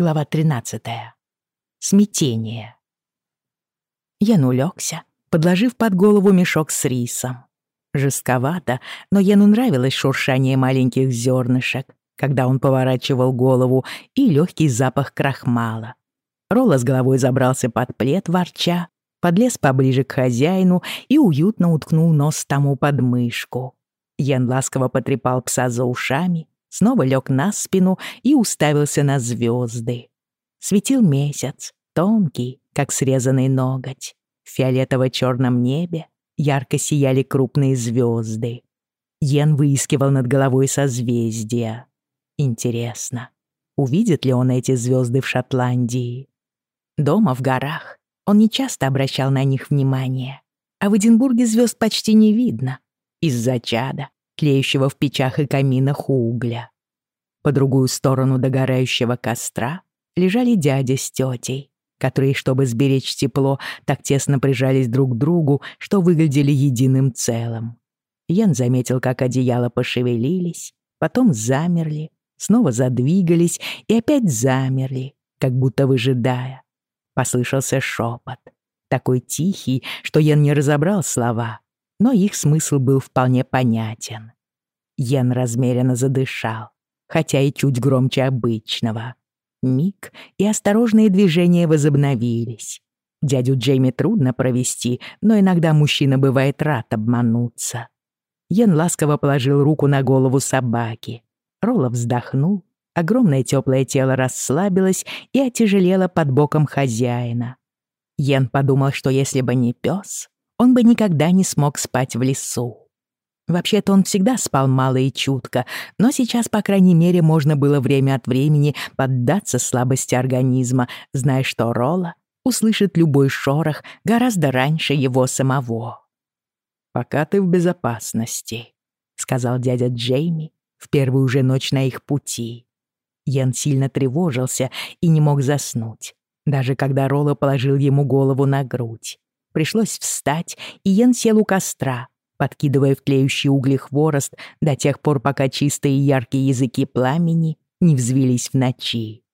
Глава 13. Смятение. Ян улегся, подложив под голову мешок с рисом. Жестковато, но Яну нравилось шуршание маленьких зернышек, когда он поворачивал голову, и легкий запах крахмала. Ролла с головой забрался под плед, ворча, подлез поближе к хозяину и уютно уткнул нос тому под мышку. Ян ласково потрепал пса за ушами, снова лег на спину и уставился на звезды. Светил месяц, тонкий, как срезанный ноготь. В фиолетово-черном небе ярко сияли крупные звезды. Йен выискивал над головой созвездия. Интересно, увидит ли он эти звезды в Шотландии? Дома в горах он не часто обращал на них внимание, а в Эдинбурге звезд почти не видно из-за чада, тлеющего в печах и каминах угля. По другую сторону догорающего костра лежали дядя с тетей, которые, чтобы сберечь тепло, так тесно прижались друг к другу, что выглядели единым целым. Ян заметил, как одеяла пошевелились, потом замерли, снова задвигались и опять замерли, как будто выжидая. Послышался шепот, такой тихий, что Ян не разобрал слова, но их смысл был вполне понятен. Йен размеренно задышал, хотя и чуть громче обычного. Миг, и осторожные движения возобновились. Дядю Джейми трудно провести, но иногда мужчина бывает рад обмануться. Йен ласково положил руку на голову собаки. Ролло вздохнул, огромное теплое тело расслабилось и отяжелело под боком хозяина. Йен подумал, что если бы не пес, он бы никогда не смог спать в лесу. Вообще-то он всегда спал мало и чутко, но сейчас, по крайней мере, можно было время от времени поддаться слабости организма, зная, что Ролла услышит любой шорох гораздо раньше его самого. «Пока ты в безопасности», — сказал дядя Джейми в первую же ночь на их пути. Ян сильно тревожился и не мог заснуть, даже когда Ролла положил ему голову на грудь. Пришлось встать, и Йен сел у костра, подкидывая в тлеющие угли хворост до тех пор, пока чистые яркие языки пламени не взвились в ночи.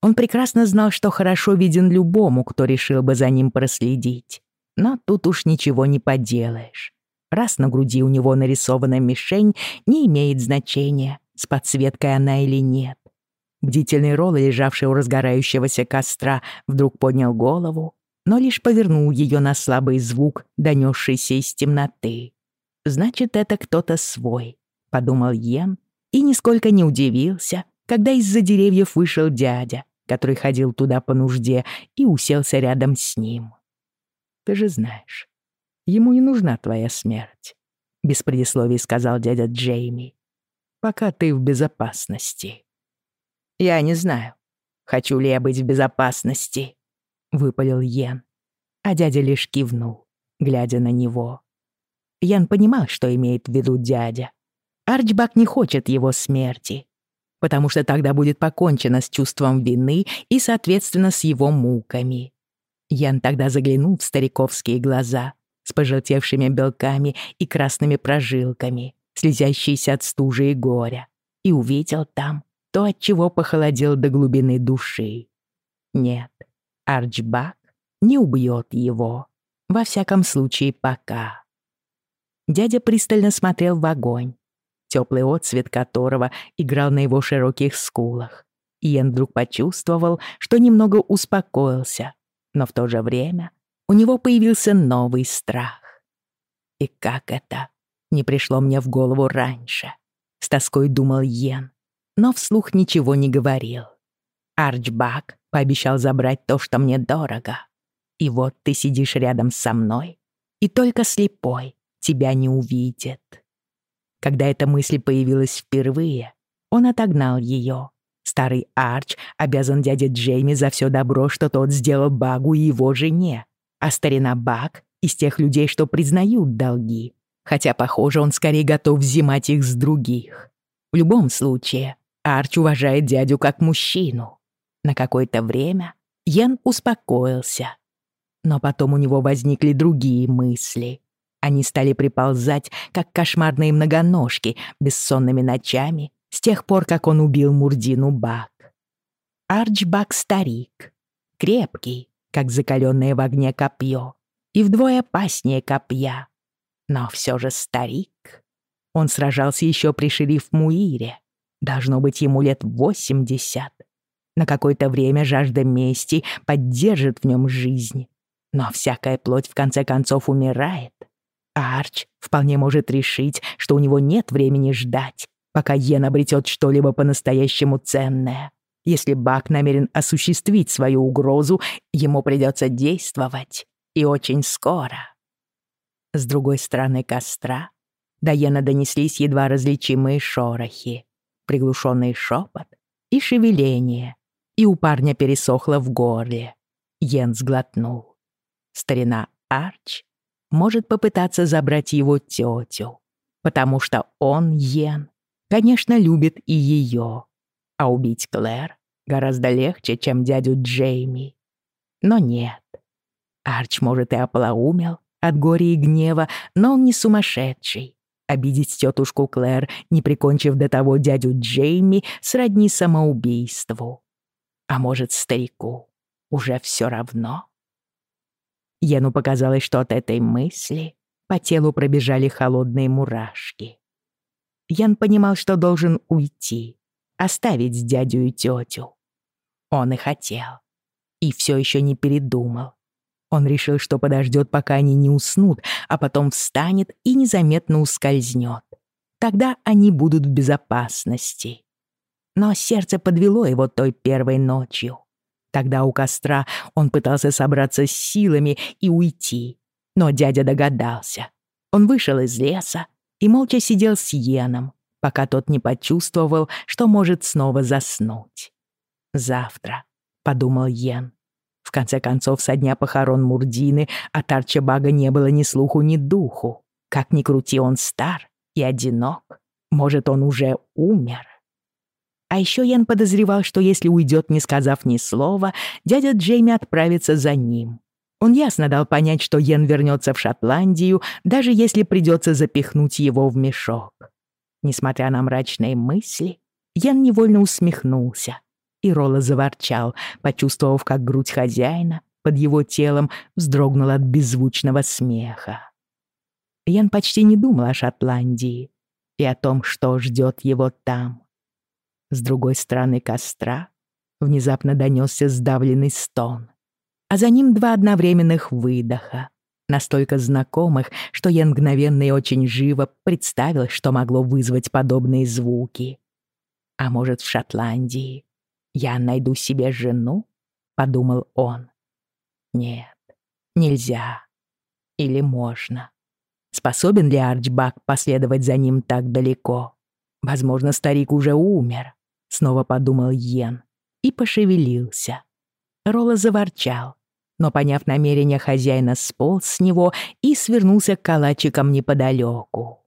Он прекрасно знал, что хорошо виден любому, кто решил бы за ним проследить. Но тут уж ничего не поделаешь. Раз на груди у него нарисована мишень, не имеет значения, с подсветкой она или нет. Бдительный Ролл, лежавший у разгорающегося костра, вдруг поднял голову но лишь повернул ее на слабый звук, донесшийся из темноты. «Значит, это кто-то свой», — подумал Йен и нисколько не удивился, когда из-за деревьев вышел дядя, который ходил туда по нужде, и уселся рядом с ним. «Ты же знаешь, ему не нужна твоя смерть», — без предисловий сказал дядя Джейми. «Пока ты в безопасности». «Я не знаю, хочу ли я быть в безопасности», выпалил Йен. А дядя лишь кивнул, глядя на него. Ян понимал, что имеет в виду дядя. Арчбак не хочет его смерти, потому что тогда будет покончено с чувством вины и, соответственно, с его муками. Ян тогда заглянул в стариковские глаза с пожелтевшими белками и красными прожилками, слезящиеся от стужи и горя, и увидел там то, от чего похолодел до глубины души. Нет, Арчбак не убьет его. Во всяком случае, пока. Дядя пристально смотрел в огонь, теплый отцвет которого играл на его широких скулах. Иэн вдруг почувствовал, что немного успокоился, но в то же время у него появился новый страх. И как это не пришло мне в голову раньше? С тоской думал Йен, но вслух ничего не говорил. Арчбак пообещал забрать то, что мне дорого. И вот ты сидишь рядом со мной, и только слепой тебя не увидит. Когда эта мысль появилась впервые, он отогнал ее. Старый Арч обязан дяде Джейми за все добро, что тот сделал Багу и его жене. А старина Баг из тех людей, что признают долги. Хотя, похоже, он скорее готов взимать их с других. В любом случае, Арч уважает дядю как мужчину. На какое-то время Йен успокоился. Но потом у него возникли другие мысли. Они стали приползать, как кошмарные многоножки, бессонными ночами, с тех пор, как он убил Мурдину Бак. Арчбак-старик, крепкий, как закаленное в огне копье, и вдвое опаснее копья. Но все же старик. Он сражался еще при шериф Муире. Должно быть ему лет восемьдесят. На какое-то время жажда мести поддержит в нем жизнь. Но всякая плоть в конце концов умирает. Арч вполне может решить, что у него нет времени ждать, пока Йен обретет что-либо по-настоящему ценное. Если Бак намерен осуществить свою угрозу, ему придется действовать. И очень скоро. С другой стороны костра до Йена донеслись едва различимые шорохи, приглушенный шепот и шевеление, и у парня пересохло в горле. Йен сглотнул. Старина Арч может попытаться забрать его тетю, потому что он, Йен, конечно, любит и ее. А убить Клэр гораздо легче, чем дядю Джейми. Но нет. Арч, может, и оплоумел от горя и гнева, но он не сумасшедший. Обидеть тетушку Клэр, не прикончив до того дядю Джейми, сродни самоубийству. А может, старику уже все равно? Яну показалось, что от этой мысли по телу пробежали холодные мурашки. Ян понимал, что должен уйти, оставить дядю и тетю. Он и хотел. И все еще не передумал. Он решил, что подождет, пока они не уснут, а потом встанет и незаметно ускользнет. Тогда они будут в безопасности. Но сердце подвело его той первой ночью. Тогда у костра он пытался собраться с силами и уйти. Но дядя догадался. Он вышел из леса и молча сидел с Йеном, пока тот не почувствовал, что может снова заснуть. «Завтра», — подумал Йен. В конце концов, со дня похорон Мурдины от Арчебага не было ни слуху, ни духу. Как ни крути, он стар и одинок. Может, он уже умер. А еще Ян подозревал, что если уйдет, не сказав ни слова, дядя Джейми отправится за ним. Он ясно дал понять, что Йен вернется в Шотландию, даже если придется запихнуть его в мешок. Несмотря на мрачные мысли, Ян невольно усмехнулся, и Ролла заворчал, почувствовав, как грудь хозяина под его телом вздрогнула от беззвучного смеха. Ян почти не думал о Шотландии и о том, что ждет его там. С другой стороны костра внезапно донесся сдавленный стон, а за ним два одновременных выдоха, настолько знакомых, что я мгновенно и очень живо представил, что могло вызвать подобные звуки. А может, в Шотландии я найду себе жену? Подумал он. Нет, нельзя. Или можно. Способен ли Арчбак последовать за ним так далеко? Возможно, старик уже умер снова подумал Йен и пошевелился. Ролла заворчал, но, поняв намерение хозяина, сполз с него и свернулся к калачикам неподалеку.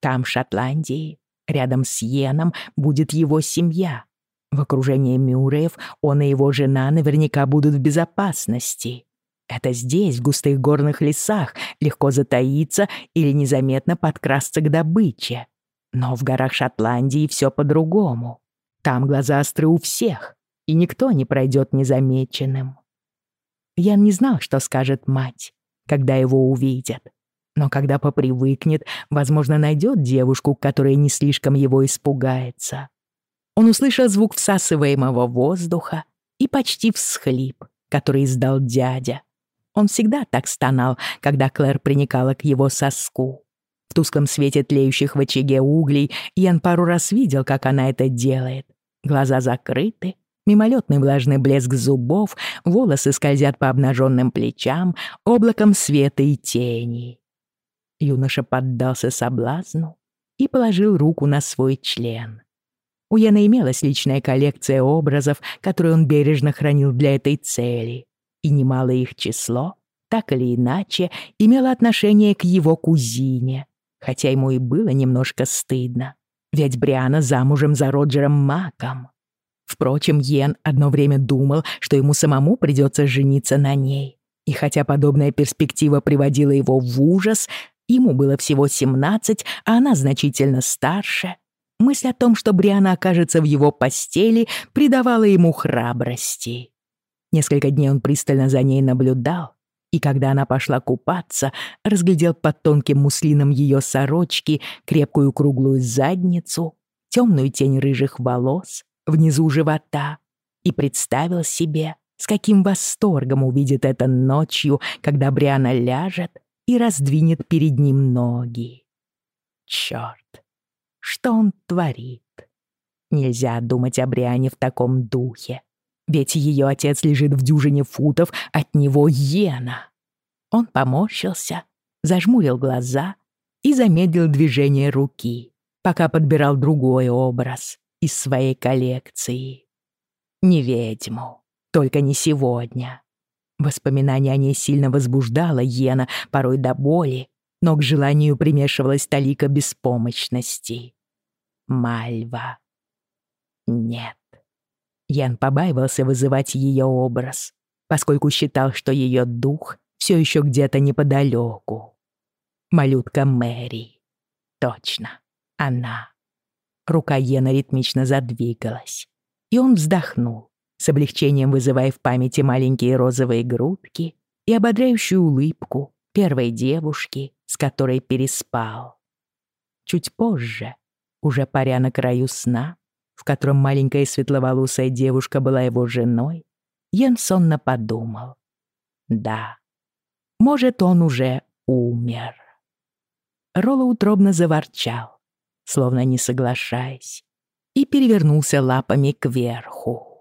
Там, в Шотландии, рядом с Йеном, будет его семья. В окружении Мюрреев он и его жена наверняка будут в безопасности. Это здесь, в густых горных лесах, легко затаиться или незаметно подкрасться к добыче. Но в горах Шотландии все по-другому. Там глаза остры у всех, и никто не пройдет незамеченным. Ян не знал, что скажет мать, когда его увидят. Но когда попривыкнет, возможно, найдет девушку, которая не слишком его испугается. Он услышал звук всасываемого воздуха и почти всхлип, который издал дядя. Он всегда так стонал, когда Клэр приникала к его соску. В тусклом свете тлеющих в очаге углей Ян пару раз видел, как она это делает. Глаза закрыты, мимолетный влажный блеск зубов, волосы скользят по обнаженным плечам, облаком света и тени. Юноша поддался соблазну и положил руку на свой член. У Яна имелась личная коллекция образов, которые он бережно хранил для этой цели, и немалое их число, так или иначе, имело отношение к его кузине, хотя ему и было немножко стыдно ведь Бриана замужем за Роджером Маком. Впрочем, Йен одно время думал, что ему самому придется жениться на ней. И хотя подобная перспектива приводила его в ужас, ему было всего 17, а она значительно старше, мысль о том, что Бриана окажется в его постели, придавала ему храбрости. Несколько дней он пристально за ней наблюдал, и когда она пошла купаться, разглядел под тонким муслином ее сорочки крепкую круглую задницу, темную тень рыжих волос внизу живота и представил себе, с каким восторгом увидит это ночью, когда Бриана ляжет и раздвинет перед ним ноги. Черт, что он творит? Нельзя думать о Бриане в таком духе, ведь ее отец лежит в дюжине футов от него Йена. Он поморщился, зажмурил глаза и замедлил движение руки, пока подбирал другой образ из своей коллекции. Не ведьму, только не сегодня. Воспоминание о ней сильно возбуждало Йена, порой до боли, но к желанию примешивалась талика беспомощности. Мальва. Нет. Ян побаивался вызывать ее образ, поскольку считал, что ее дух все еще где-то неподалеку. Малютка Мэри. Точно, она. Рука Йена ритмично задвигалась, и он вздохнул, с облегчением вызывая в памяти маленькие розовые грудки и ободряющую улыбку первой девушки, с которой переспал. Чуть позже, уже паря на краю сна, в котором маленькая светловолосая девушка была его женой, Йен сонно подумал. Да, может, он уже умер. Ролла утробно заворчал, словно не соглашаясь, и перевернулся лапами кверху.